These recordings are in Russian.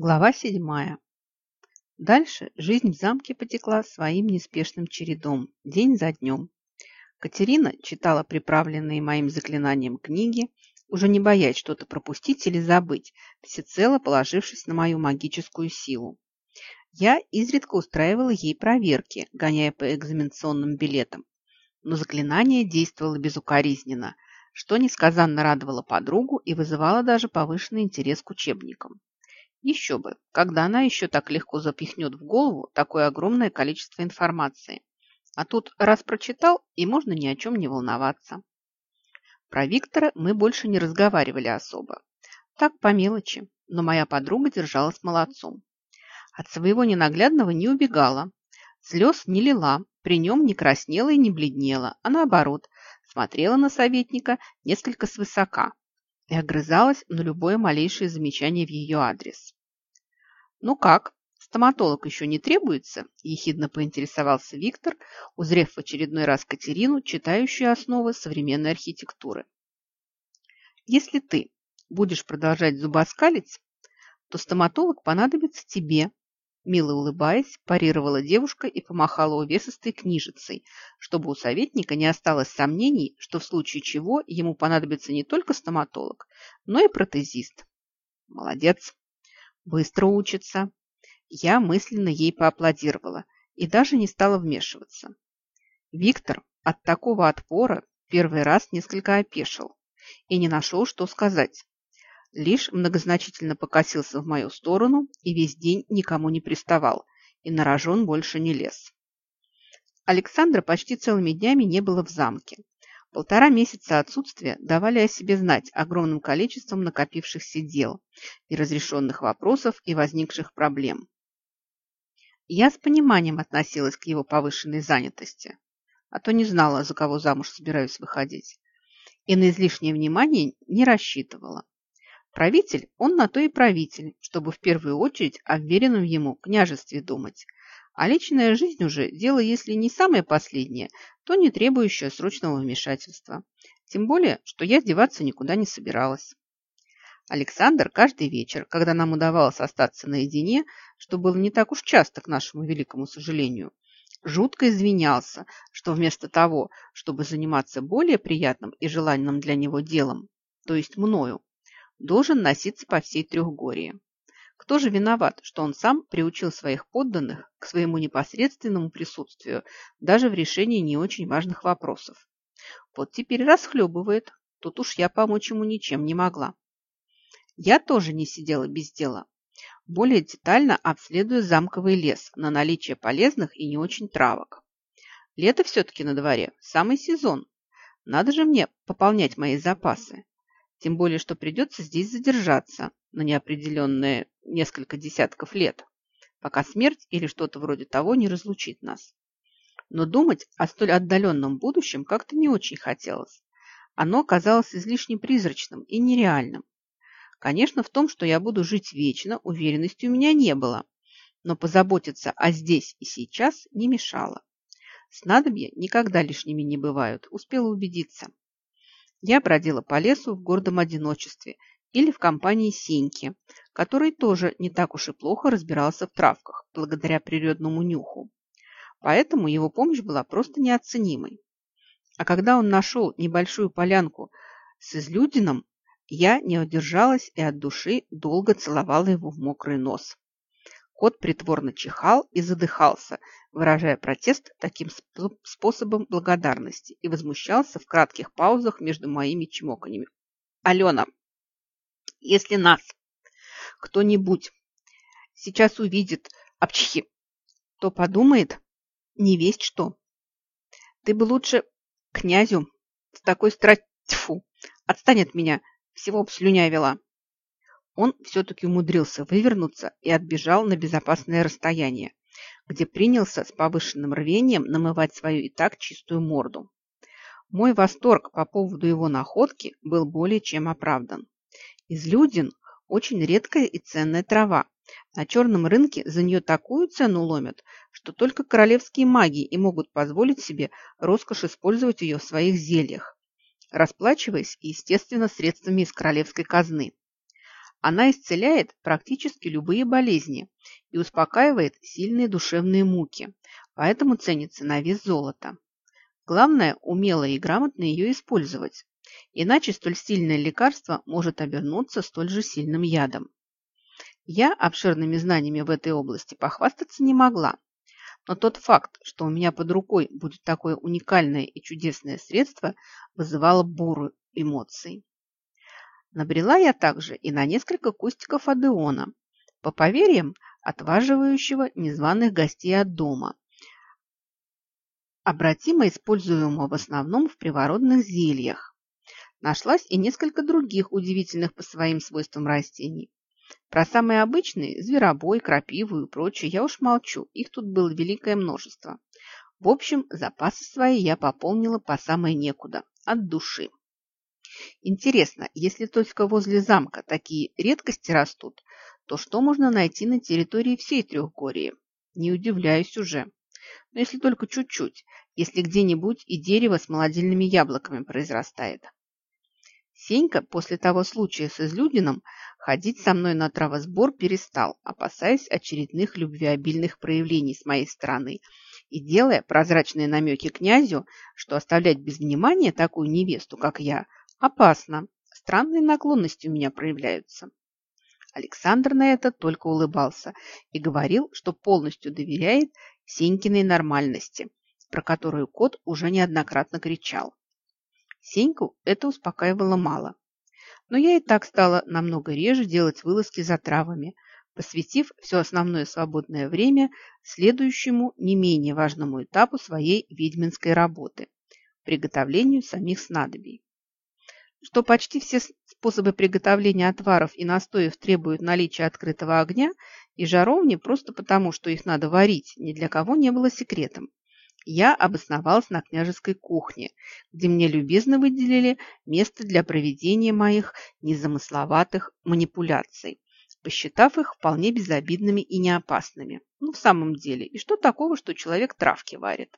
Глава седьмая. Дальше жизнь в замке потекла своим неспешным чередом, день за днем. Катерина читала приправленные моим заклинанием книги, уже не боясь что-то пропустить или забыть, всецело положившись на мою магическую силу. Я изредка устраивала ей проверки, гоняя по экзаменационным билетам, но заклинание действовало безукоризненно, что несказанно радовало подругу и вызывало даже повышенный интерес к учебникам. Еще бы, когда она еще так легко запихнет в голову такое огромное количество информации. А тут раз прочитал, и можно ни о чем не волноваться. Про Виктора мы больше не разговаривали особо. Так, по мелочи, но моя подруга держалась молодцом. От своего ненаглядного не убегала, слез не лила, при нем не краснела и не бледнела, а наоборот, смотрела на советника несколько свысока, и огрызалась на любое малейшее замечание в ее адрес. «Ну как, стоматолог еще не требуется?» – ехидно поинтересовался Виктор, узрев в очередной раз Катерину, читающую основы современной архитектуры. «Если ты будешь продолжать зубоскалить, то стоматолог понадобится тебе», Мило улыбаясь, парировала девушка и помахала увесистой книжицей, чтобы у советника не осталось сомнений, что в случае чего ему понадобится не только стоматолог, но и протезист. Молодец. Быстро учится. Я мысленно ей поаплодировала и даже не стала вмешиваться. Виктор от такого отпора первый раз несколько опешил и не нашел, что сказать лишь многозначительно покосился в мою сторону и весь день никому не приставал, и на рожон больше не лез. Александра почти целыми днями не было в замке. Полтора месяца отсутствия давали о себе знать огромным количеством накопившихся дел, неразрешенных вопросов и возникших проблем. Я с пониманием относилась к его повышенной занятости, а то не знала, за кого замуж собираюсь выходить, и на излишнее внимание не рассчитывала. Правитель, он на то и правитель, чтобы в первую очередь о веренном ему княжестве думать. А личная жизнь уже дело, если не самое последнее, то не требующее срочного вмешательства. Тем более, что я деваться никуда не собиралась. Александр каждый вечер, когда нам удавалось остаться наедине, что было не так уж часто, к нашему великому сожалению, жутко извинялся, что вместо того, чтобы заниматься более приятным и желанным для него делом, то есть мною, должен носиться по всей Трехгории. Кто же виноват, что он сам приучил своих подданных к своему непосредственному присутствию даже в решении не очень важных вопросов? Вот теперь расхлебывает. Тут уж я помочь ему ничем не могла. Я тоже не сидела без дела. Более детально обследую замковый лес на наличие полезных и не очень травок. Лето все-таки на дворе, самый сезон. Надо же мне пополнять мои запасы. Тем более, что придется здесь задержаться на неопределенные несколько десятков лет, пока смерть или что-то вроде того не разлучит нас. Но думать о столь отдаленном будущем как-то не очень хотелось. Оно казалось излишне призрачным и нереальным. Конечно, в том, что я буду жить вечно, уверенности у меня не было, но позаботиться о здесь и сейчас не мешало. Снадобья никогда лишними не бывают, успела убедиться. Я бродила по лесу в гордом одиночестве или в компании Сеньки, который тоже не так уж и плохо разбирался в травках, благодаря природному нюху. Поэтому его помощь была просто неоценимой. А когда он нашел небольшую полянку с излюдином, я не удержалась и от души долго целовала его в мокрый нос. Кот притворно чихал и задыхался, выражая протест таким способом благодарности и возмущался в кратких паузах между моими чмоканьями. «Алена, если нас кто-нибудь сейчас увидит обчхи, то подумает не весть что. Ты бы лучше князю с такой страстью, отстань от меня, всего б слюнявила» он все-таки умудрился вывернуться и отбежал на безопасное расстояние, где принялся с повышенным рвением намывать свою и так чистую морду. Мой восторг по поводу его находки был более чем оправдан. Излюдин – очень редкая и ценная трава. На черном рынке за нее такую цену ломят, что только королевские маги и могут позволить себе роскошь использовать ее в своих зельях, расплачиваясь, естественно, средствами из королевской казны. Она исцеляет практически любые болезни и успокаивает сильные душевные муки, поэтому ценится на вес золота. Главное – умело и грамотно ее использовать, иначе столь сильное лекарство может обернуться столь же сильным ядом. Я обширными знаниями в этой области похвастаться не могла, но тот факт, что у меня под рукой будет такое уникальное и чудесное средство, вызывало буру эмоций. Набрела я также и на несколько кустиков адеона, по поверьям отваживающего незваных гостей от дома, обратимо используемого в основном в привородных зельях. Нашлась и несколько других удивительных по своим свойствам растений. Про самые обычные – зверобой, крапиву и прочее – я уж молчу, их тут было великое множество. В общем, запасы свои я пополнила по самое некуда, от души. Интересно, если только возле замка такие редкости растут, то что можно найти на территории всей Трехгории? Не удивляюсь уже. Но если только чуть-чуть, если где-нибудь и дерево с молодильными яблоками произрастает. Сенька после того случая с излюдином ходить со мной на травосбор перестал, опасаясь очередных любвеобильных проявлений с моей стороны и делая прозрачные намеки князю, что оставлять без внимания такую невесту, как я, опасно. Странные наклонности у меня проявляются. Александр на это только улыбался и говорил, что полностью доверяет Сенькиной нормальности, про которую кот уже неоднократно кричал. Сеньку это успокаивало мало. Но я и так стала намного реже делать вылазки за травами, посвятив все основное свободное время следующему не менее важному этапу своей ведьминской работы – приготовлению самих снадобий. Что почти все способы приготовления отваров и настоев требуют наличия открытого огня и жаровни просто потому, что их надо варить, ни для кого не было секретом я обосновалась на княжеской кухне, где мне любезно выделили место для проведения моих незамысловатых манипуляций, посчитав их вполне безобидными и неопасными. Ну, в самом деле, и что такого, что человек травки варит?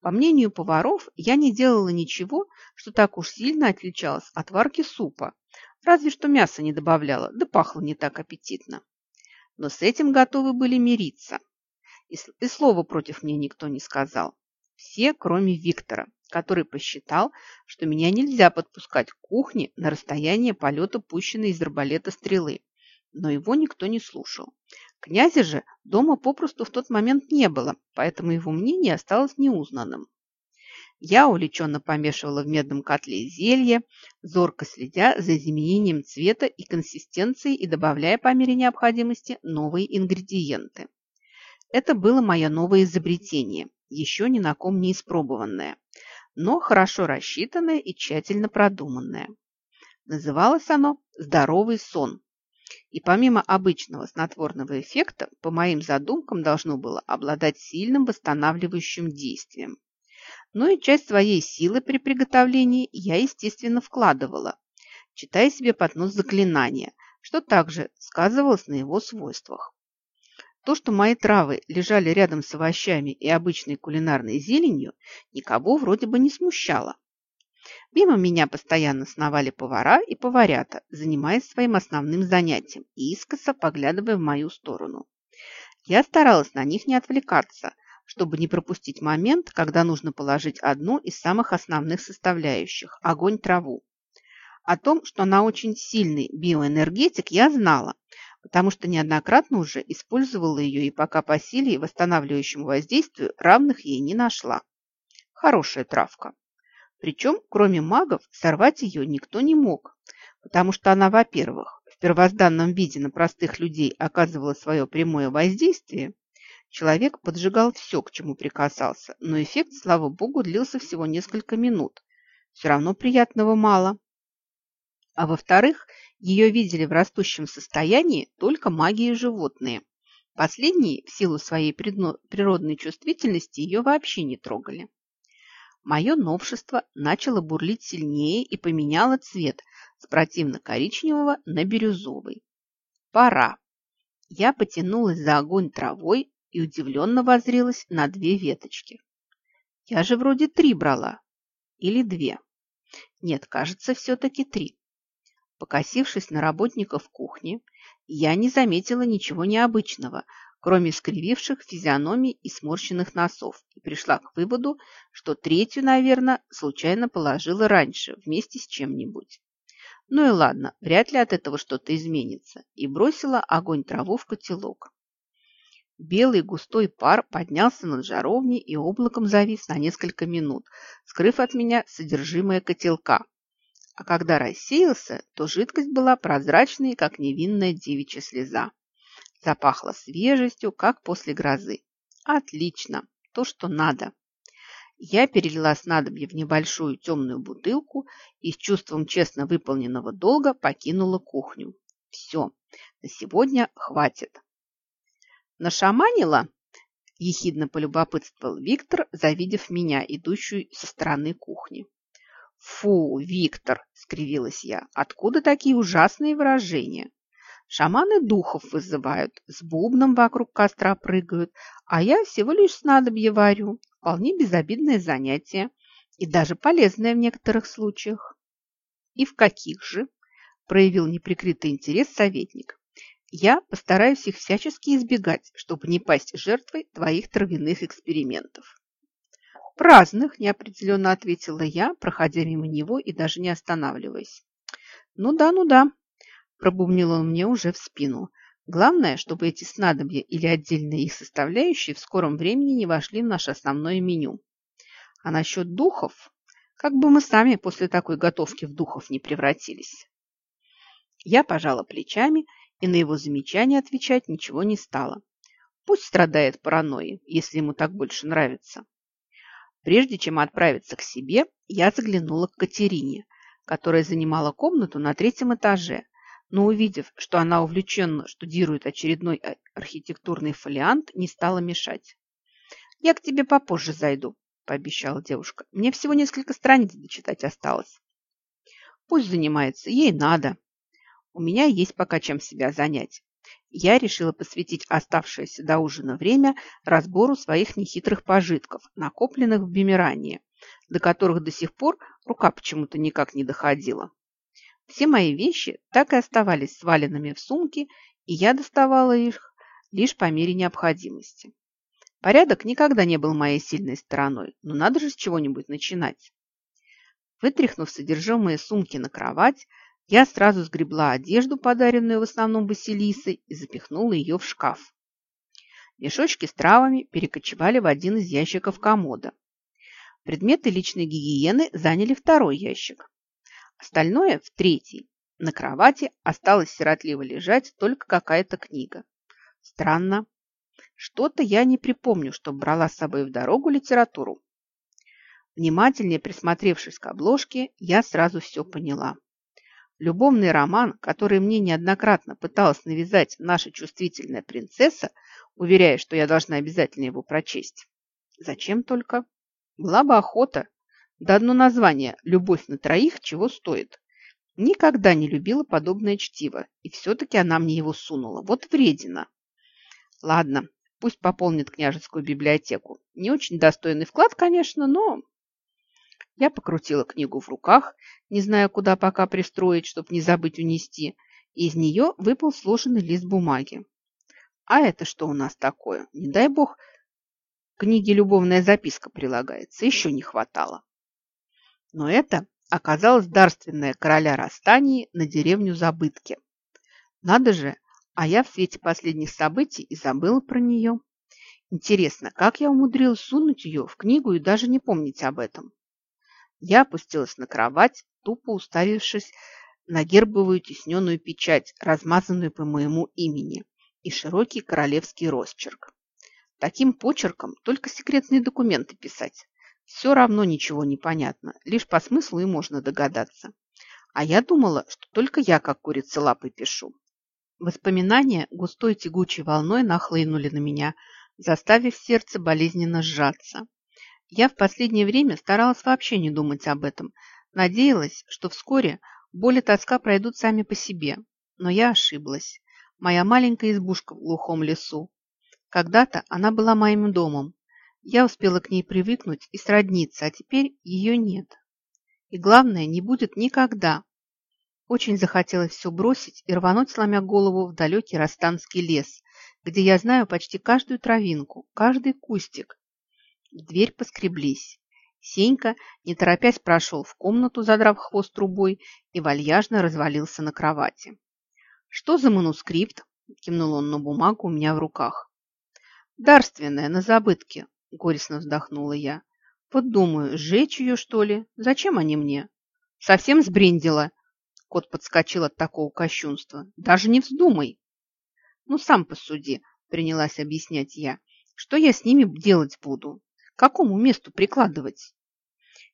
По мнению поваров, я не делала ничего, что так уж сильно отличалось от варки супа, разве что мясо не добавляла, да пахло не так аппетитно. Но с этим готовы были мириться. И, и слова против мне никто не сказал. Все, кроме Виктора, который посчитал, что меня нельзя подпускать к кухне на расстояние полета пущенной из арбалета стрелы. Но его никто не слушал. Князя же дома попросту в тот момент не было, поэтому его мнение осталось неузнанным. Я увлеченно помешивала в медном котле зелье, зорко следя за изменением цвета и консистенции и добавляя по мере необходимости новые ингредиенты. Это было мое новое изобретение еще ни на ком не испробованное, но хорошо рассчитанное и тщательно продуманное. Называлось оно «Здоровый сон». И помимо обычного снотворного эффекта, по моим задумкам должно было обладать сильным восстанавливающим действием. Ну и часть своей силы при приготовлении я, естественно, вкладывала, читая себе под нос заклинания, что также сказывалось на его свойствах. То, что мои травы лежали рядом с овощами и обычной кулинарной зеленью, никого вроде бы не смущало. Мимо меня постоянно сновали повара и поварята, занимаясь своим основным занятием искоса поглядывая в мою сторону. Я старалась на них не отвлекаться, чтобы не пропустить момент, когда нужно положить одну из самых основных составляющих – огонь-траву. О том, что она очень сильный биоэнергетик, я знала, потому что неоднократно уже использовала ее и пока по силе и восстанавливающему воздействию равных ей не нашла. Хорошая травка. Причем, кроме магов, сорвать ее никто не мог, потому что она, во-первых, в первозданном виде на простых людей оказывала свое прямое воздействие, человек поджигал все, к чему прикасался, но эффект, слава богу, длился всего несколько минут. Все равно приятного мало. А во-вторых, ее видели в растущем состоянии только маги и животные. Последние, в силу своей природной чувствительности, ее вообще не трогали. Мое новшество начало бурлить сильнее и поменяло цвет с противно-коричневого на бирюзовый. Пора. Я потянулась за огонь травой и удивленно возрилась на две веточки. Я же вроде три брала. Или две. Нет, кажется, все-таки три. Покосившись на работников кухни, я не заметила ничего необычного, кроме скрививших физиономий и сморщенных носов, и пришла к выводу, что третью, наверное, случайно положила раньше, вместе с чем-нибудь. Ну и ладно, вряд ли от этого что-то изменится, и бросила огонь траву в котелок. Белый густой пар поднялся над жаровней и облаком завис на несколько минут, скрыв от меня содержимое котелка. А когда рассеялся, то жидкость была прозрачной, как невинная девичья слеза. Запахло свежестью, как после грозы. Отлично, то, что надо. Я перелила снадобье в небольшую темную бутылку и с чувством честно выполненного долга покинула кухню. Все, на сегодня хватит. «Нашаманила?» – ехидно полюбопытствовал Виктор, завидев меня, идущую со стороны кухни. «Фу, Виктор!» – скривилась я. «Откуда такие ужасные выражения? Шаманы духов вызывают, с бубном вокруг костра прыгают, а я всего лишь снадобье варю. Вполне безобидное занятие и даже полезное в некоторых случаях». «И в каких же?» – проявил неприкрытый интерес советник. Я постараюсь их всячески избегать, чтобы не пасть жертвой твоих травяных экспериментов. Праздных, неопределенно ответила я, проходя мимо него и даже не останавливаясь. Ну да, ну да, пробумнил он мне уже в спину. Главное, чтобы эти снадобья или отдельные их составляющие в скором времени не вошли в наше основное меню. А насчет духов, как бы мы сами после такой готовки в духов не превратились. Я пожала плечами и на его замечание отвечать ничего не стала. Пусть страдает паранойей, если ему так больше нравится. Прежде чем отправиться к себе, я заглянула к Катерине, которая занимала комнату на третьем этаже, но увидев, что она увлеченно штудирует очередной а, архитектурный фолиант, не стала мешать. «Я к тебе попозже зайду», – пообещала девушка. «Мне всего несколько страниц дочитать осталось». «Пусть занимается, ей надо», у меня есть пока чем себя занять. Я решила посвятить оставшееся до ужина время разбору своих нехитрых пожитков, накопленных в Бимирании, до которых до сих пор рука почему-то никак не доходила. Все мои вещи так и оставались сваленными в сумки, и я доставала их лишь по мере необходимости. Порядок никогда не был моей сильной стороной, но надо же с чего-нибудь начинать. Вытряхнув содержимое сумки на кровать, я сразу сгребла одежду, подаренную в основном Василисой, и запихнула ее в шкаф. Мешочки с травами перекочевали в один из ящиков комода. Предметы личной гигиены заняли второй ящик. Остальное в третий. На кровати осталось сиротливо лежать только какая-то книга. Странно. Что-то я не припомню, что брала с собой в дорогу литературу. Внимательнее присмотревшись к обложке, я сразу все поняла. Любовный роман, который мне неоднократно пыталась навязать наша чувствительная принцесса, уверяя, что я должна обязательно его прочесть. Зачем только? Была бы охота. Да одно название «Любовь на троих» чего стоит. Никогда не любила подобное чтиво, и все-таки она мне его сунула. Вот вредина. Ладно, пусть пополнит княжескую библиотеку. Не очень достойный вклад, конечно, но я покрутила книгу в руках, не зная, куда пока пристроить, чтобы не забыть унести, и из нее выпал сложенный лист бумаги. А это что у нас такое? Не дай бог, книге любовная записка прилагается, еще не хватало. Но это оказалось дарственное короля Растании на деревню Забытки. Надо же, а я в свете последних событий и забыла про нее. Интересно, как я умудрилась сунуть ее в книгу и даже не помнить об этом? Я опустилась на кровать, тупо уставившись на гербовую тесненную печать, размазанную по моему имени, и широкий королевский росчерк. Таким почерком только секретные документы писать. Все равно ничего не понятно, лишь по смыслу и можно догадаться. А я думала, что только я как курица лапой пишу. Воспоминания густой тягучей волной нахлынули на меня, заставив сердце болезненно сжаться. Я в последнее время старалась вообще не думать об этом. Надеялась, что вскоре боль и тоска пройдут сами по себе. Но я ошиблась. Моя маленькая избушка в глухом лесу. Когда-то она была моим домом. Я успела к ней привыкнуть и сродниться, а теперь ее нет. И главное, не будет никогда. Очень захотелось все бросить и рвануть, сломя голову, в далекий Растанский лес, где я знаю почти каждую травинку, каждый кустик. В дверь поскреблись. Сенька, не торопясь, прошел в комнату, задрав хвост трубой, и вальяжно развалился на кровати. «Что за манускрипт?» – кивнул он на бумагу у меня в руках. «Дарственная, на забытке», – горестно вздохнула я. «Вот думаю, сжечь ее, что ли? Зачем они мне?» «Совсем сбрендила», Кот подскочил от такого кощунства. «Даже не вздумай!» «Ну, сам посуди», — принялась объяснять я. «Что я с ними делать буду? К какому месту прикладывать?»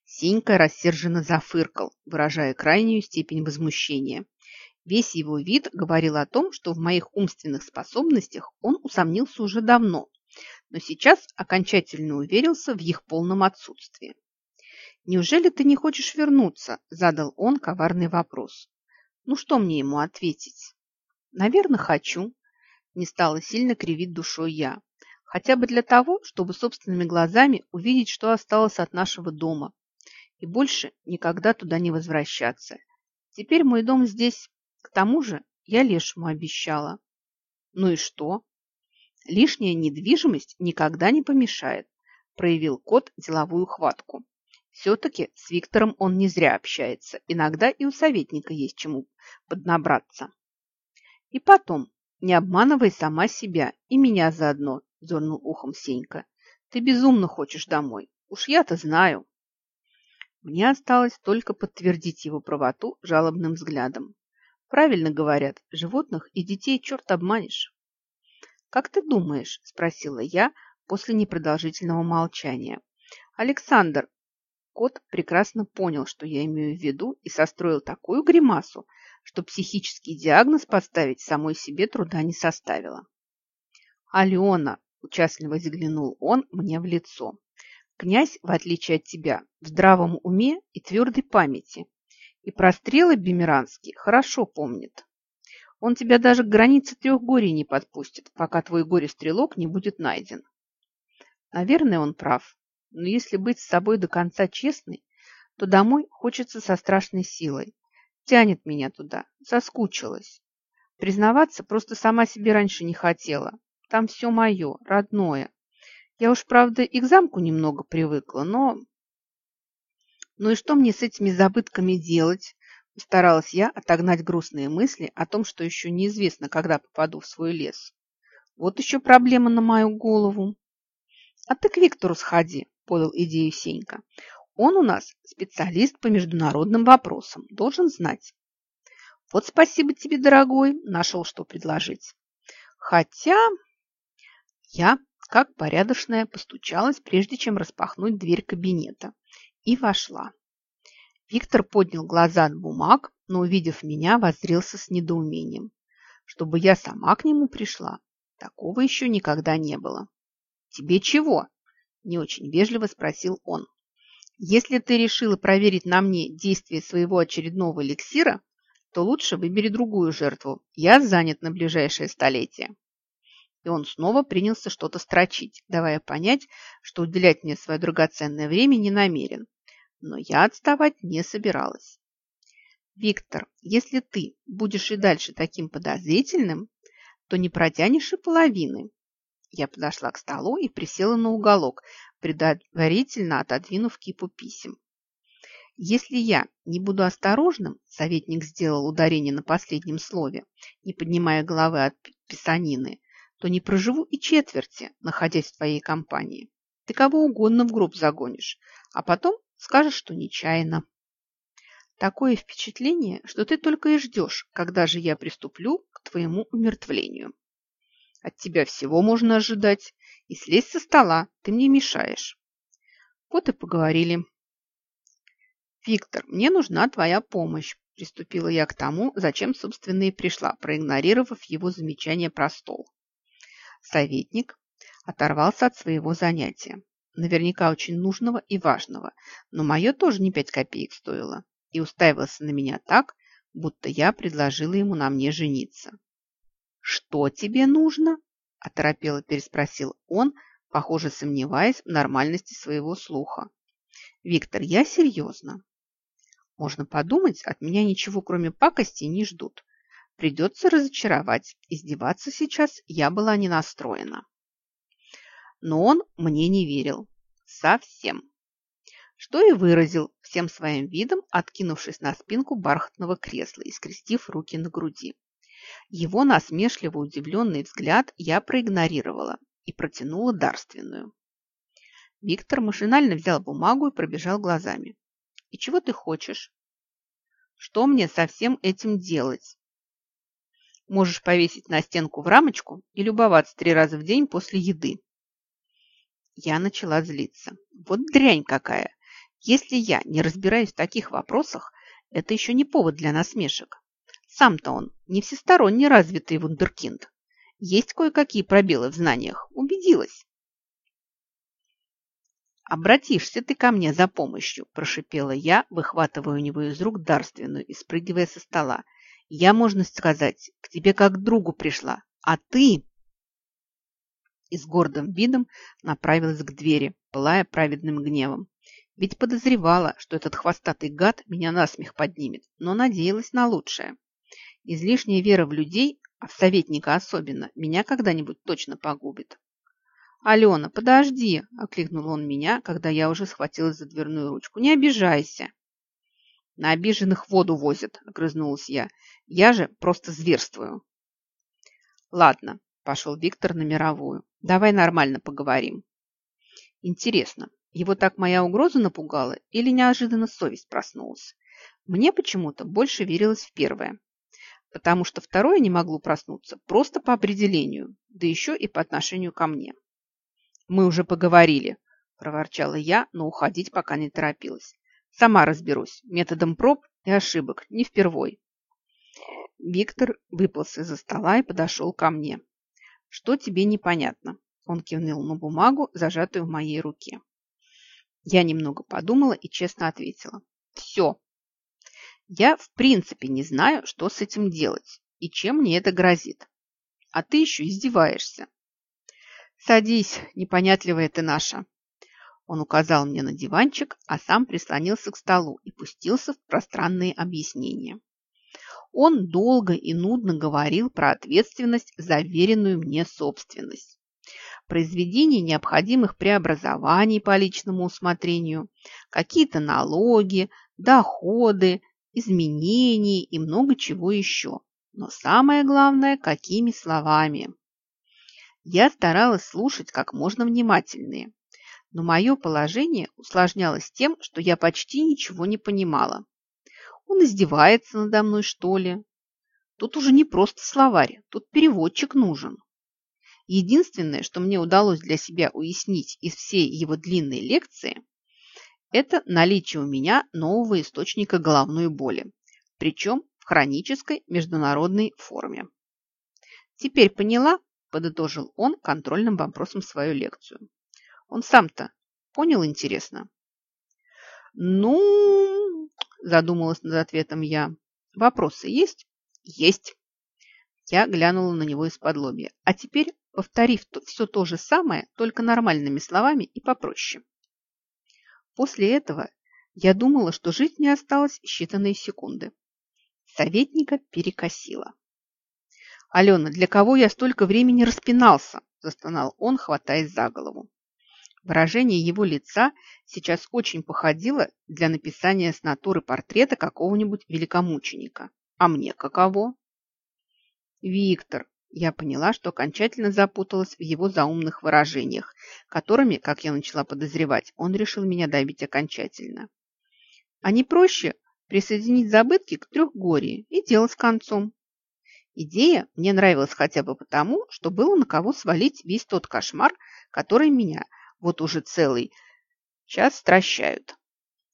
Сенька рассерженно зафыркал, выражая крайнюю степень возмущения. Весь его вид говорил о том, что в моих умственных способностях он усомнился уже давно, но сейчас окончательно уверился в их полном отсутствии. «Неужели ты не хочешь вернуться?» – задал он коварный вопрос. «Ну что мне ему ответить?» «Наверное, хочу», – не стала сильно кривить душой я. «Хотя бы для того, чтобы собственными глазами увидеть, что осталось от нашего дома, и больше никогда туда не возвращаться. Теперь мой дом здесь. К тому же я лешему обещала». «Ну и что?» «Лишняя недвижимость никогда не помешает», – проявил кот деловую хватку. Все-таки с Виктором он не зря общается. Иногда и у советника есть чему поднабраться. И потом, не обманывай сама себя и меня заодно, дернул ухом Сенька. Ты безумно хочешь домой. Уж я-то знаю. Мне осталось только подтвердить его правоту жалобным взглядом. Правильно говорят, животных и детей черт обманешь. «Как ты думаешь?» – спросила я после непродолжительного молчания. «Александр, Кот прекрасно понял, что я имею в виду, и состроил такую гримасу, что психический диагноз поставить самой себе труда не составило. «Алена!» – участливо заглянул он мне в лицо. «Князь, в отличие от тебя, в здравом уме и твердой памяти, и про стрелы бимеранские хорошо помнит. Он тебя даже к границе трех горей не подпустит, пока твой горе-стрелок не будет найден». Наверное, он прав но если быть с собой до конца честной, то домой хочется со страшной силой. Тянет меня туда, соскучилась. Признаваться просто сама себе раньше не хотела. Там все мое, родное. Я уж, правда, и к замку немного привыкла, но... Ну и что мне с этими забытками делать? Старалась я отогнать грустные мысли о том, что еще неизвестно, когда попаду в свой лес. Вот еще проблема на мою голову. А ты к Виктору сходи, подал идею Сенька. Он у нас специалист по международным вопросам, должен знать. Вот спасибо тебе, дорогой, нашел, что предложить. Хотя я, как порядочная, постучалась, прежде чем распахнуть дверь кабинета, и вошла. Виктор поднял глаза от бумаг, но, увидев меня, воззрелся с недоумением. Чтобы я сама к нему пришла, такого еще никогда не было. «Тебе чего?» не очень вежливо спросил он. Если ты решила проверить на мне действие своего очередного эликсира, то лучше выбери другую жертву. Я занят на ближайшее столетие. И он снова принялся что-то строчить, давая понять, что уделять мне свое драгоценное время не намерен. Но я отставать не собиралась. Виктор, если ты будешь и дальше таким подозрительным, то не протянешь и половины. Я подошла к столу и присела на уголок, предварительно отодвинув кипу писем. Если я не буду осторожным, советник сделал ударение на последнем слове, не поднимая головы от писанины, то не проживу и четверти, находясь в твоей компании. Ты кого угодно в гроб загонишь, а потом скажешь, что нечаянно. Такое впечатление, что ты только и ждешь, когда же я приступлю к твоему умертвлению. От тебя всего можно ожидать. И слезь со стола, ты мне мешаешь. Вот и поговорили. Виктор, мне нужна твоя помощь. Приступила я к тому, зачем, собственно, и пришла, проигнорировав его замечание про стол. Советник оторвался от своего занятия. Наверняка очень нужного и важного, но мое тоже не пять копеек стоило. И уставился на меня так, будто я предложила ему на мне жениться. «Что тебе нужно?» – оторопело переспросил он, похоже, сомневаясь в нормальности своего слуха. «Виктор, я серьезно. Можно подумать, от меня ничего, кроме пакости, не ждут. Придется разочаровать. Издеваться сейчас я была не настроена. Но он мне не верил. Совсем. Что и выразил всем своим видом, откинувшись на спинку бархатного кресла и скрестив руки на груди. Его насмешливо удивленный взгляд я проигнорировала и протянула дарственную. Виктор машинально взял бумагу и пробежал глазами. «И чего ты хочешь?» «Что мне со всем этим делать?» «Можешь повесить на стенку в рамочку и любоваться три раза в день после еды». Я начала злиться. «Вот дрянь какая! Если я не разбираюсь в таких вопросах, это еще не повод для насмешек. Сам-то он не всесторонне развитый вундеркинд. Есть кое-какие пробелы в знаниях. Убедилась. «Обратишься ты ко мне за помощью», – прошипела я, выхватывая у него из рук дарственную и спрыгивая со стола. «Я, можно сказать, к тебе как к другу пришла, а ты...» И с гордым видом направилась к двери, пылая праведным гневом. Ведь подозревала, что этот хвостатый гад меня насмех поднимет, но надеялась на лучшее. Излишняя вера в людей, а в советника особенно, меня когда-нибудь точно погубит. «Алена, подожди!» – окликнул он меня, когда я уже схватилась за дверную ручку. «Не обижайся!» «На обиженных воду возят», – огрызнулась я. «Я же просто зверствую». «Ладно», – пошел Виктор на мировую. «Давай нормально поговорим». «Интересно, его так моя угроза напугала или неожиданно совесть проснулась? Мне почему-то больше верилось в первое, потому что второе не могло проснуться просто по определению, да еще и по отношению ко мне. «Мы уже поговорили», – проворчала я, но уходить пока не торопилась. «Сама разберусь методом проб и ошибок, не впервой». Виктор выполз из-за стола и подошел ко мне. «Что тебе непонятно?» Он кивнул на бумагу, зажатую в моей руке. Я немного подумала и честно ответила. Все. Я в принципе не знаю, что с этим делать и чем мне это грозит. А ты еще издеваешься. Садись, непонятливая ты наша. Он указал мне на диванчик, а сам прислонился к столу и пустился в пространные объяснения. Он долго и нудно говорил про ответственность за веренную мне собственность произведение необходимых преобразований по личному усмотрению, какие-то налоги, доходы, изменения и много чего еще. Но самое главное, какими словами. Я старалась слушать как можно внимательнее, но мое положение усложнялось тем, что я почти ничего не понимала. Он издевается надо мной, что ли? Тут уже не просто словарь, тут переводчик нужен. Единственное, что мне удалось для себя уяснить из всей его длинной лекции, это наличие у меня нового источника головной боли, причем в хронической международной форме. «Теперь поняла?» – подытожил он контрольным вопросом свою лекцию. «Он сам-то понял, интересно?» «Ну...» – задумалась над ответом я. «Вопросы есть?» «Есть». Я глянула на него из-под лобья. «А теперь повторив все то же самое, только нормальными словами и попроще. После этого я думала, что жить мне осталось считанные секунды. Советника перекосила. «Алена, для кого я столько времени распинался?» – застонал он, хватаясь за голову. Выражение его лица сейчас очень походило для написания с натуры портрета какого-нибудь великомученика. А мне каково? «Виктор, я поняла, что окончательно запуталась в его заумных выражениях, которыми, как я начала подозревать, он решил меня добить окончательно. А не проще присоединить забытки к трехгории и дело с концом. Идея мне нравилась хотя бы потому, что было на кого свалить весь тот кошмар, который меня вот уже целый час стращают.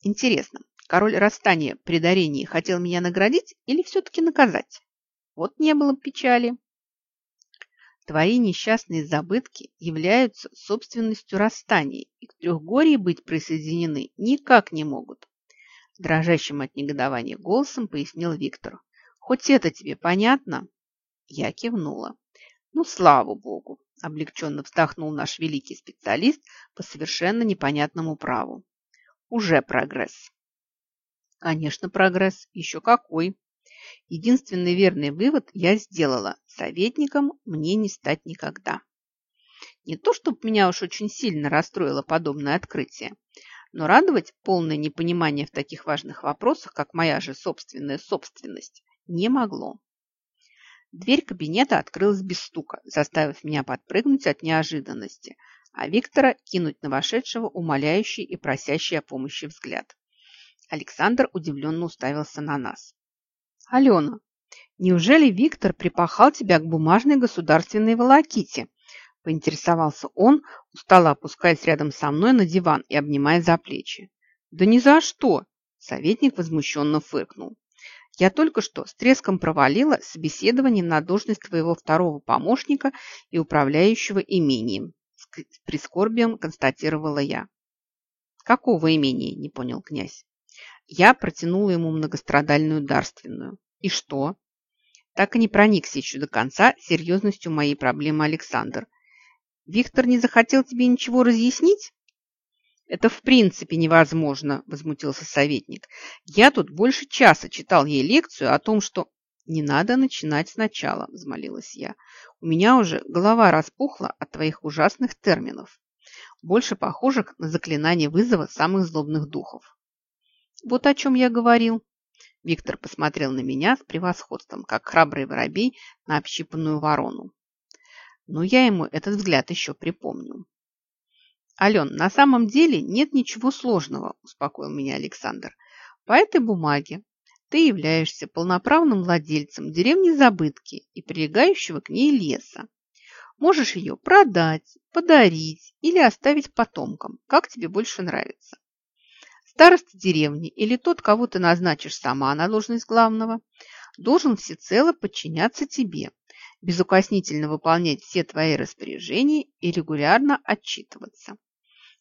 Интересно, король расстания при дарении хотел меня наградить или все-таки наказать? Вот не было печали. Твои несчастные забытки являются собственностью расстания и к трехгории быть присоединены никак не могут. Дрожащим от негодования голосом пояснил Виктор. Хоть это тебе понятно? Я кивнула. Ну, слава богу, облегченно вздохнул наш великий специалист по совершенно непонятному праву. Уже прогресс. Конечно, прогресс. Еще какой. Единственный верный вывод я сделала. Советником мне не стать никогда. Не то, чтобы меня уж очень сильно расстроило подобное открытие, но радовать полное непонимание в таких важных вопросах, как моя же собственная собственность, не могло. Дверь кабинета открылась без стука, заставив меня подпрыгнуть от неожиданности, а Виктора кинуть на вошедшего умоляющий и просящий о помощи взгляд. Александр удивленно уставился на нас. «Алена, неужели Виктор припахал тебя к бумажной государственной волоките?» поинтересовался он, устало опускаясь рядом со мной на диван и обнимая за плечи. «Да ни за что!» Советник возмущенно фыркнул. «Я только что с треском провалила собеседование на должность твоего второго помощника и управляющего имением», с прискорбием констатировала я. «Какого имения?» – не понял князь. Я протянула ему многострадальную дарственную. «И что?» Так и не проникся еще до конца серьезностью моей проблемы Александр Виктор не захотел тебе ничего разъяснить? Это в принципе невозможно, возмутился советник. Я тут больше часа читал ей лекцию о том, что... Не надо начинать сначала, взмолилась я. У меня уже голова распухла от твоих ужасных терминов, больше похожих на заклинание вызова самых злобных духов. Вот о чем я говорил. Виктор посмотрел на меня с превосходством, как храбрый воробей на общипанную ворону но я ему этот взгляд еще припомню. «Ален, на самом деле нет ничего сложного», – успокоил меня Александр. «По этой бумаге ты являешься полноправным владельцем деревни Забытки и прилегающего к ней леса. Можешь ее продать, подарить или оставить потомкам, как тебе больше нравится. Староста деревни или тот, кого ты назначишь сама на должность главного, должен всецело подчиняться тебе, безукоснительно выполнять все твои распоряжения и регулярно отчитываться.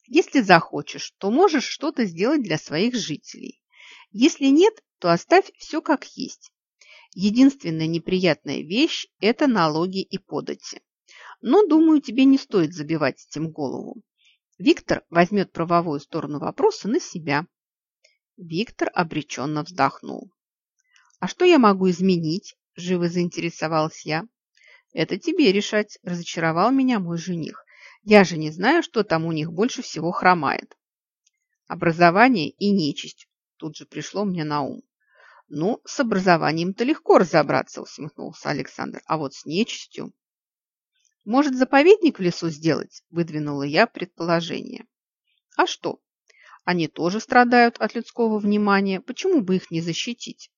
Если захочешь, то можешь что-то сделать для своих жителей. Если нет, то оставь все как есть. Единственная неприятная вещь – это налоги и подати. Но, думаю, тебе не стоит забивать этим голову. Виктор возьмет правовую сторону вопроса на себя. Виктор обреченно вздохнул. «А что я могу изменить?» – живо заинтересовалась я. «Это тебе решать», – разочаровал меня мой жених. «Я же не знаю, что там у них больше всего хромает». «Образование и нечисть», – тут же пришло мне на ум. «Ну, с образованием-то легко разобраться», – усмехнулся Александр. «А вот с нечистью...» «Может, заповедник в лесу сделать?» – выдвинула я предположение. «А что? Они тоже страдают от людского внимания. Почему бы их не защитить?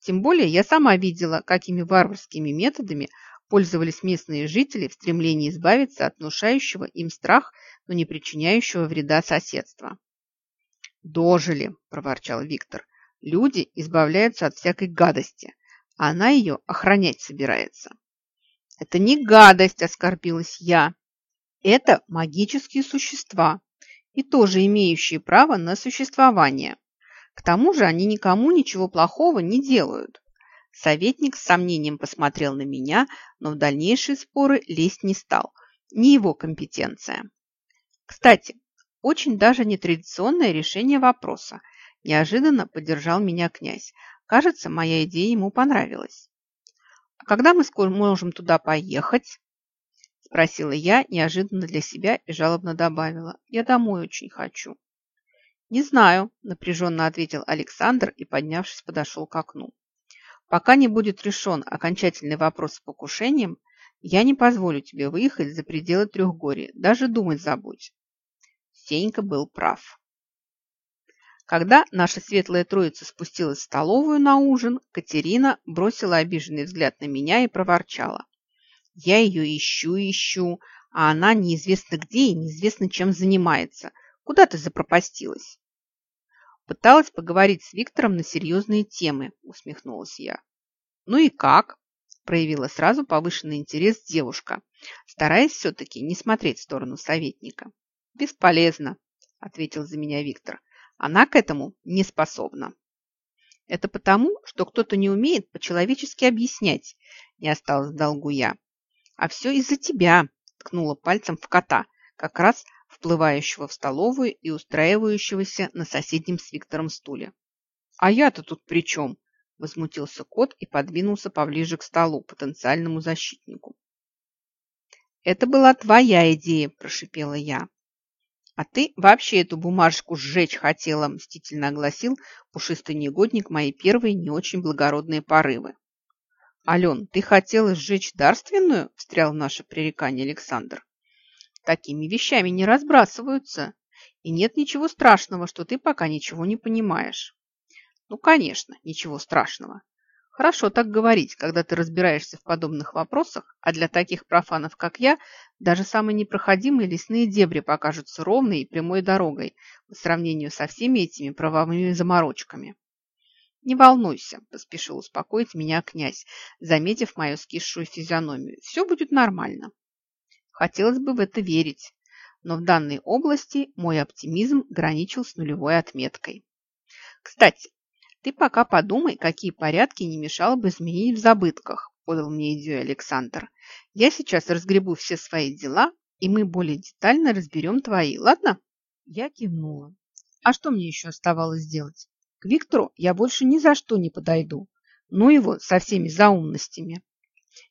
Тем более я сама видела, какими варварскими методами пользовались местные жители в стремлении избавиться от внушающего им страх, но не причиняющего вреда соседства. «Дожили!» – проворчал Виктор. «Люди избавляются от всякой гадости, а она ее охранять собирается». «Это не гадость!» – оскорбилась я. «Это магические существа, и тоже имеющие право на существование. К тому же они никому ничего плохого не делают. Советник с сомнением посмотрел на меня, но в дальнейшие споры лезть не стал. Не его компетенция. Кстати, очень даже нетрадиционное решение вопроса. Неожиданно поддержал меня князь. Кажется, моя идея ему понравилась. «А когда мы можем туда поехать?» Спросила я неожиданно для себя и жалобно добавила. «Я домой очень хочу». «Не знаю», – напряженно ответил Александр и, поднявшись, подошел к окну. Пока не будет решен окончательный вопрос с покушением, я не позволю тебе выехать за пределы Трехгорья, даже думать забудь. Сенька был прав. Когда наша светлая троица спустилась в столовую на ужин, Катерина бросила обиженный взгляд на меня и проворчала. Я ее ищу, ищу, а она неизвестно где и неизвестно чем занимается. Куда ты запропастилась? Пыталась поговорить с Виктором на серьезные темы, усмехнулась я. Ну и как? Проявила сразу повышенный интерес девушка, стараясь все-таки не смотреть в сторону советника. Бесполезно, ответил за меня Виктор. Она к этому не способна. Это потому, что кто-то не умеет по-человечески объяснять, не осталось в долгу я. А все из-за тебя, ткнула пальцем в кота, как раз вплывающего в столовую и устраивающегося на соседнем с Виктором стуле. А я-то тут при чем? Возмутился кот и подвинулся поближе к столу, потенциальному защитнику. «Это была твоя идея», – прошипела я. «А ты вообще эту бумажку сжечь хотела», – мстительно огласил пушистый негодник мои первые не очень благородные порывы. «Ален, ты хотела сжечь дарственную?» – встрял в наше пререкание Александр. «Такими вещами не разбрасываются, и нет ничего страшного, что ты пока ничего не понимаешь». Ну, конечно, ничего страшного. Хорошо так говорить, когда ты разбираешься в подобных вопросах, а для таких профанов, как я, даже самые непроходимые лесные дебри покажутся ровной и прямой дорогой по сравнению со всеми этими правовыми заморочками. «Не волнуйся», – поспешил успокоить меня князь, заметив мою скисшую физиономию. «Все будет нормально». Хотелось бы в это верить, но в данной области мой оптимизм граничил с нулевой отметкой. Кстати, ты пока подумай, какие порядки не мешало бы изменить в забытках, подал мне идею Александр. Я сейчас разгребу все свои дела, и мы более детально разберем твои, ладно? Я кивнула. А что мне еще оставалось делать? К Виктору я больше ни за что не подойду. Ну его со всеми заумностями.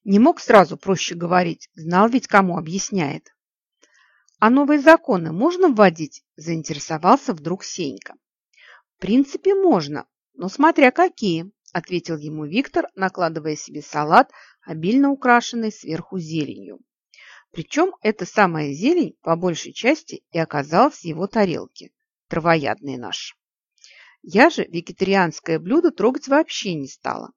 Не мог сразу проще говорить, знал ведь, кому объясняет. А новые законы можно вводить? Заинтересовался вдруг Сенька. В принципе, можно, «Ну, смотря какие», – ответил ему Виктор, накладывая себе салат, обильно украшенный сверху зеленью. Причем эта самая зелень по большей части и оказалась в его тарелке. Травоядный наш. Я же вегетарианское блюдо трогать вообще не стала.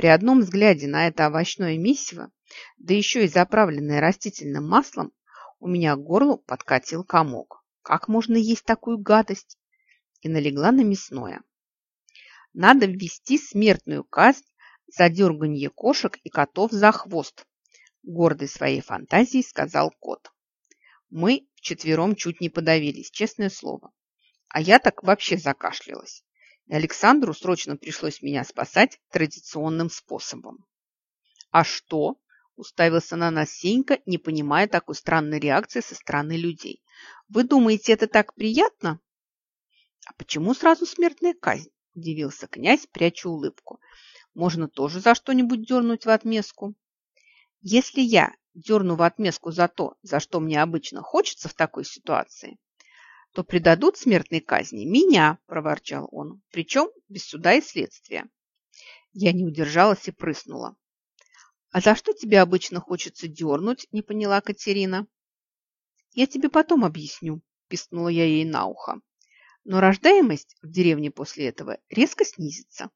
При одном взгляде на это овощное месиво, да еще и заправленное растительным маслом, у меня к горлу подкатил комок. Как можно есть такую гадость? И налегла на мясное надо ввести смертную казнь за дерганье кошек и котов за хвост, гордой своей фантазией сказал кот. Мы вчетвером чуть не подавились, честное слово. А я так вообще закашлялась. Александру срочно пришлось меня спасать традиционным способом. «А что?» – уставился на нас Сенька, не понимая такой странной реакции со стороны людей. «Вы думаете, это так приятно?» «А почему сразу смертная казнь?» – удивился князь, пряча улыбку. «Можно тоже за что-нибудь дернуть в отместку». «Если я дерну в отместку за то, за что мне обычно хочется в такой ситуации, то предадут смертной казни меня», – проворчал он, «причем без суда и следствия». Я не удержалась и прыснула. «А за что тебе обычно хочется дернуть?» – не поняла Катерина. «Я тебе потом объясню», – пискнула я ей на ухо но рождаемость в деревне после этого резко снизится.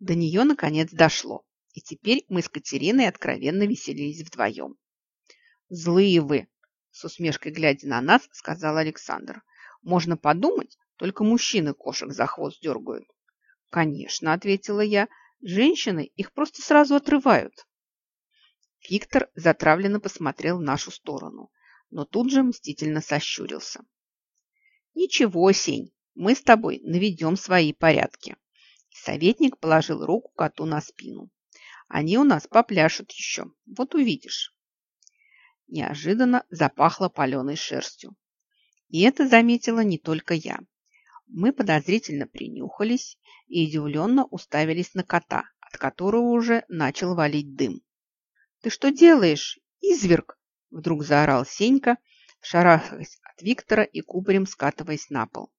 До нее, наконец, дошло, и теперь мы с Катериной откровенно веселились вдвоем. «Злые вы!» – с усмешкой глядя на нас, сказал Александр. «Можно подумать, только мужчины кошек за хвост дергают». «Конечно», – ответила я, – «женщины их просто сразу отрывают». Виктор затравленно посмотрел в нашу сторону, но тут же мстительно сощурился. Ничего, Сень, мы с тобой наведем свои порядки. Советник положил руку коту на спину. Они у нас попляшут еще, вот увидишь. Неожиданно запахло паленой шерстью. И это заметила не только я. Мы подозрительно принюхались и удивленно уставились на кота, от которого уже начал валить дым. «Ты что делаешь, изверг?» – вдруг заорал Сенька, шарахаясь от Виктора и кубарем скатываясь на пол.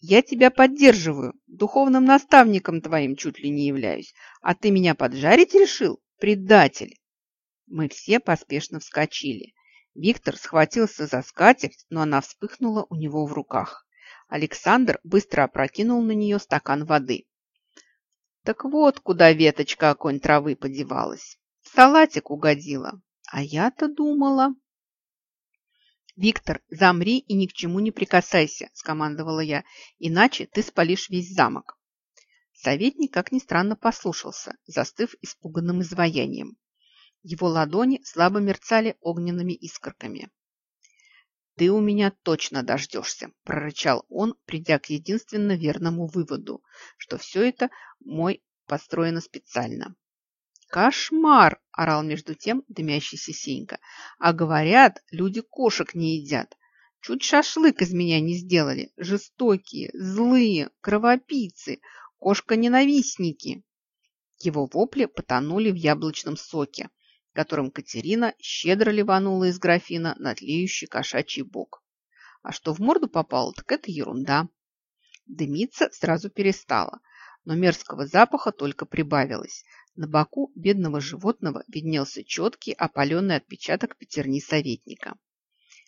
«Я тебя поддерживаю, духовным наставником твоим чуть ли не являюсь, а ты меня поджарить решил? Предатель!» Мы все поспешно вскочили. Виктор схватился за скатерть, но она вспыхнула у него в руках. Александр быстро опрокинул на нее стакан воды. Так вот, куда веточка оконь травы подевалась. В салатик угодила. А я-то думала... «Виктор, замри и ни к чему не прикасайся», – скомандовала я, – «иначе ты спалишь весь замок». Советник, как ни странно, послушался, застыв испуганным изваянием. Его ладони слабо мерцали огненными искорками. «Ты у меня точно дождешься», – прорычал он, придя к единственно верному выводу, что все это мой построено специально. «Кошмар!» – орал между тем дымящийся Сенька. «А говорят, люди кошек не едят. Чуть шашлык из меня не сделали. Жестокие, злые, кровопийцы, кошка-ненавистники. Его вопли потонули в яблочном соке, которым Катерина щедро ливанула из графина на тлеющий кошачий бок. А что в морду попало, так это ерунда. Дымиться сразу перестала, но мерзкого запаха только прибавилось. На боку бедного животного виднелся четкий опаленный отпечаток пятерни советника.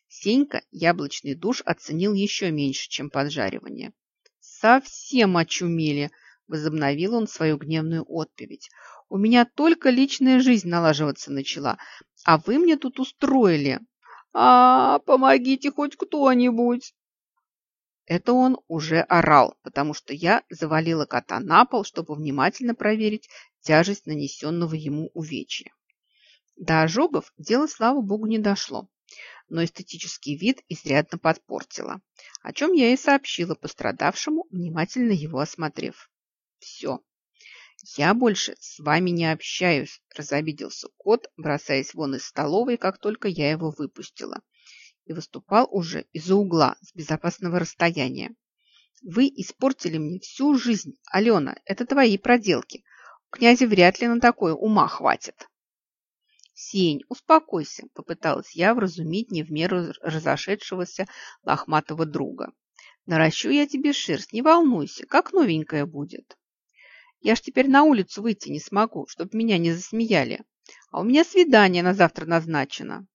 Сенька яблочный душ оценил еще меньше, чем поджаривание. «Совсем очумели!» – возобновил он свою гневную отповедь. «У меня только личная жизнь налаживаться начала, а вы мне тут устроили. А, помогите хоть кто-нибудь!» Это он уже орал, потому что я завалила кота на пол, чтобы внимательно проверить тяжесть нанесенного ему увечья. До ожогов дело, слава богу, не дошло, но эстетический вид изрядно подпортило, о чем я и сообщила пострадавшему, внимательно его осмотрев. «Все, я больше с вами не общаюсь», – разобиделся кот, бросаясь вон из столовой, как только я его выпустила – и выступал уже из-за угла с безопасного расстояния. «Вы испортили мне всю жизнь, Алена, это твои проделки. У князя вряд ли на такое ума хватит». «Сень, успокойся», – попыталась я вразумить не в меру разошедшегося лохматого друга. «Наращу я тебе шерсть, не волнуйся, как новенькая будет. Я ж теперь на улицу выйти не смогу, чтобы меня не засмеяли. А у меня свидание на завтра назначено».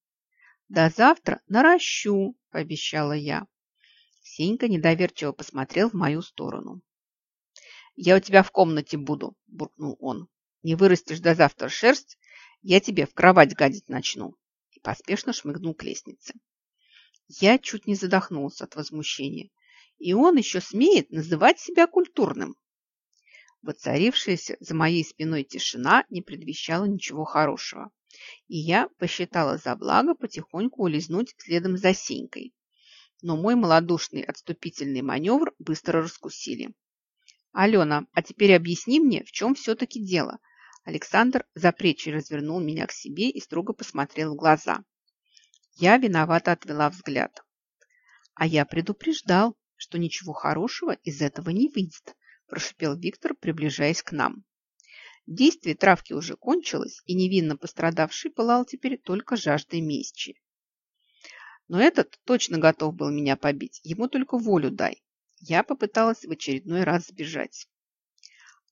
«До завтра наращу», – пообещала я. Сенька недоверчиво посмотрел в мою сторону. «Я у тебя в комнате буду», – буркнул он. «Не вырастешь до завтра шерсть, я тебе в кровать гадить начну». И поспешно шмыгнул к лестнице. Я чуть не задохнулся от возмущения. И он еще смеет называть себя культурным. Воцарившаяся за моей спиной тишина не предвещала ничего хорошего и я посчитала за благо потихоньку улизнуть следом за Сенькой. Но мой малодушный отступительный маневр быстро раскусили. «Алена, а теперь объясни мне, в чем все-таки дело?» Александр запречий развернул меня к себе и строго посмотрел в глаза. Я виновато отвела взгляд. «А я предупреждал, что ничего хорошего из этого не выйдет», прошипел Виктор, приближаясь к нам. Действие травки уже кончилось, и невинно пострадавший пылал теперь только жаждой мести. Но этот точно готов был меня побить, ему только волю дай. Я попыталась в очередной раз сбежать.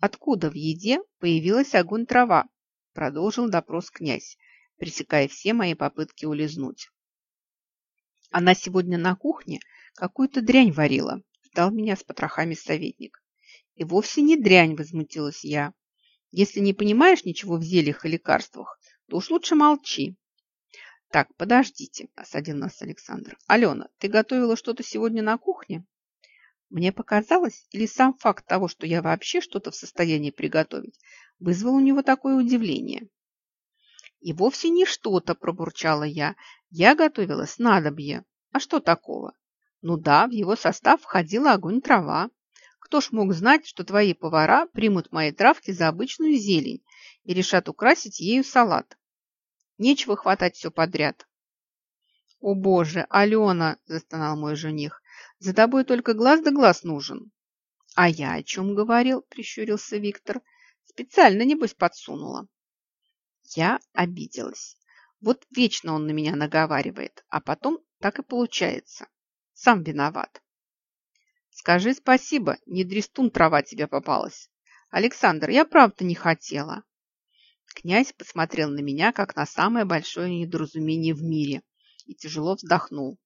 Откуда в еде появилась огонь трава? Продолжил допрос князь, пресекая все мои попытки улизнуть. Она сегодня на кухне какую-то дрянь варила, ждал меня с потрохами советник. И вовсе не дрянь, возмутилась я. Если не понимаешь ничего в зельях и лекарствах, то уж лучше молчи. Так, подождите, осадил нас Александр. Алена, ты готовила что-то сегодня на кухне? Мне показалось, или сам факт того, что я вообще что-то в состоянии приготовить, вызвал у него такое удивление. И вовсе не что-то, пробурчала я. Я готовила снадобье. А что такого? Ну да, в его состав входила огонь трава. Кто ж мог знать, что твои повара примут мои травки за обычную зелень и решат украсить ею салат? Нечего хватать все подряд. «О боже, Алена!» – застонал мой жених. «За тобой только глаз да глаз нужен». «А я о чем говорил?» – прищурился Виктор. «Специально, небось, подсунула». Я обиделась. Вот вечно он на меня наговаривает, а потом так и получается. Сам виноват. Скажи спасибо, не дрестун трава тебе попалась. Александр, я правда не хотела. Князь посмотрел на меня, как на самое большое недоразумение в мире, и тяжело вздохнул.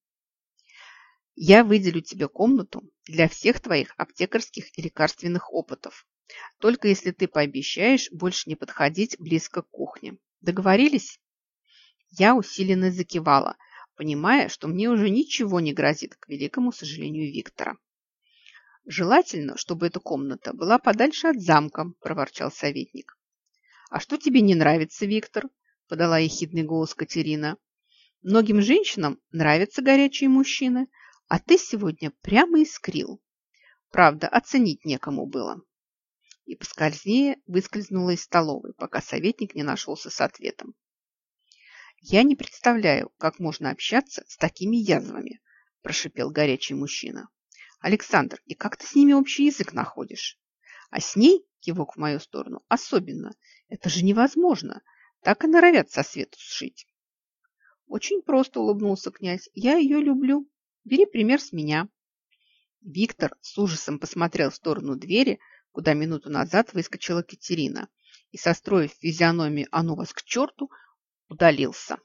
Я выделю тебе комнату для всех твоих аптекарских и лекарственных опытов. Только если ты пообещаешь больше не подходить близко к кухне. Договорились? Я усиленно закивала, понимая, что мне уже ничего не грозит, к великому сожалению Виктора. Желательно, чтобы эта комната была подальше от замка, проворчал советник. А что тебе не нравится, Виктор? подала ехидный голос Катерина. Многим женщинам нравятся горячие мужчины, а ты сегодня прямо искрил. Правда, оценить некому было. И поскользнее выскользнула из столовой, пока советник не нашелся с ответом. Я не представляю, как можно общаться с такими язвами, прошипел горячий мужчина. Александр, и как ты с ними общий язык находишь? А с ней, кивок в мою сторону, особенно. Это же невозможно. Так и норовят со свету сшить. Очень просто улыбнулся князь. Я ее люблю. Бери пример с меня. Виктор с ужасом посмотрел в сторону двери, куда минуту назад выскочила Катерина, и, состроив физиономию «А ну вас к черту!», удалился.